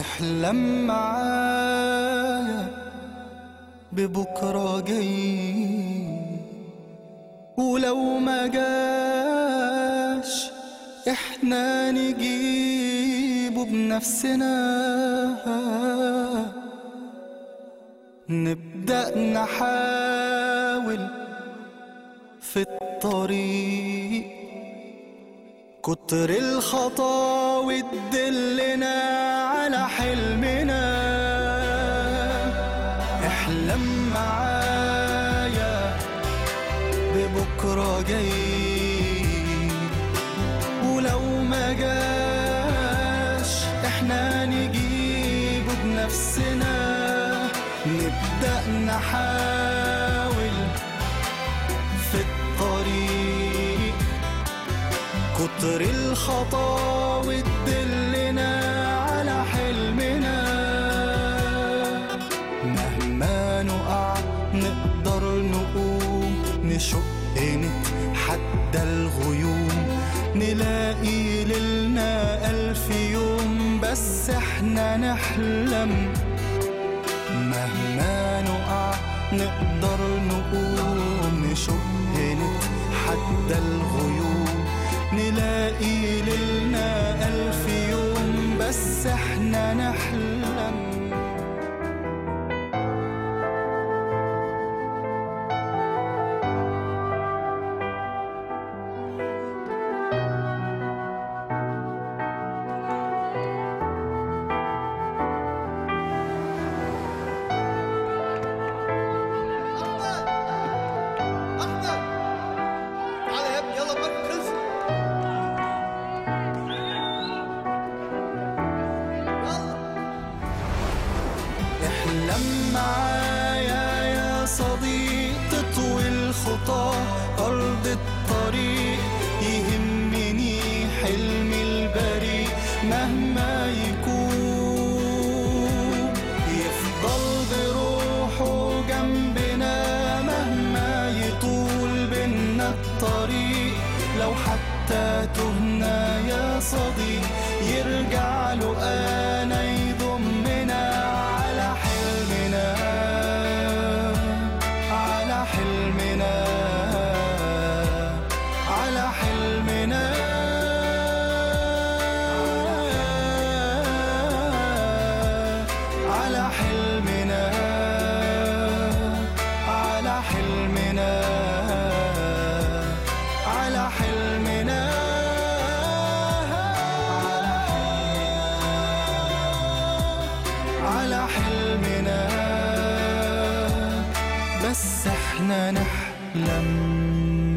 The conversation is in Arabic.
احلم معايا ببكرة جاي. ولو ما جاش إحنا نجيبه بنفسنا. نبدأ نحاول في الطريق. كتر الخطاوي تدلنا على حلمنا. احلم معايا ببكرة جاي. ولو ما جاش إحنا نجيبه بنفسنا. نبدأ نحاول في الطريق. كتر الخطاوي تدلنا على حلمنا. مهما نقع نقدر نقوم نشق نتحدى الغيوم. نلاقي ليلنا ألف يوم بس إحنا نحلم. مهما نقع نقدر نقوم نشق نتحدى الغيوم. بس إحنا نحلم. احلم معايا يا صديق تطوي الخطى أرض الطريق يهمني حلمي البريء مهما يكون. يفضل بروحه جنبنا مهما يطول بينا الطريق. لو حتى تهنا يا صديق يرجع حلمنا. على حلمنا. بس إحنا نحلم.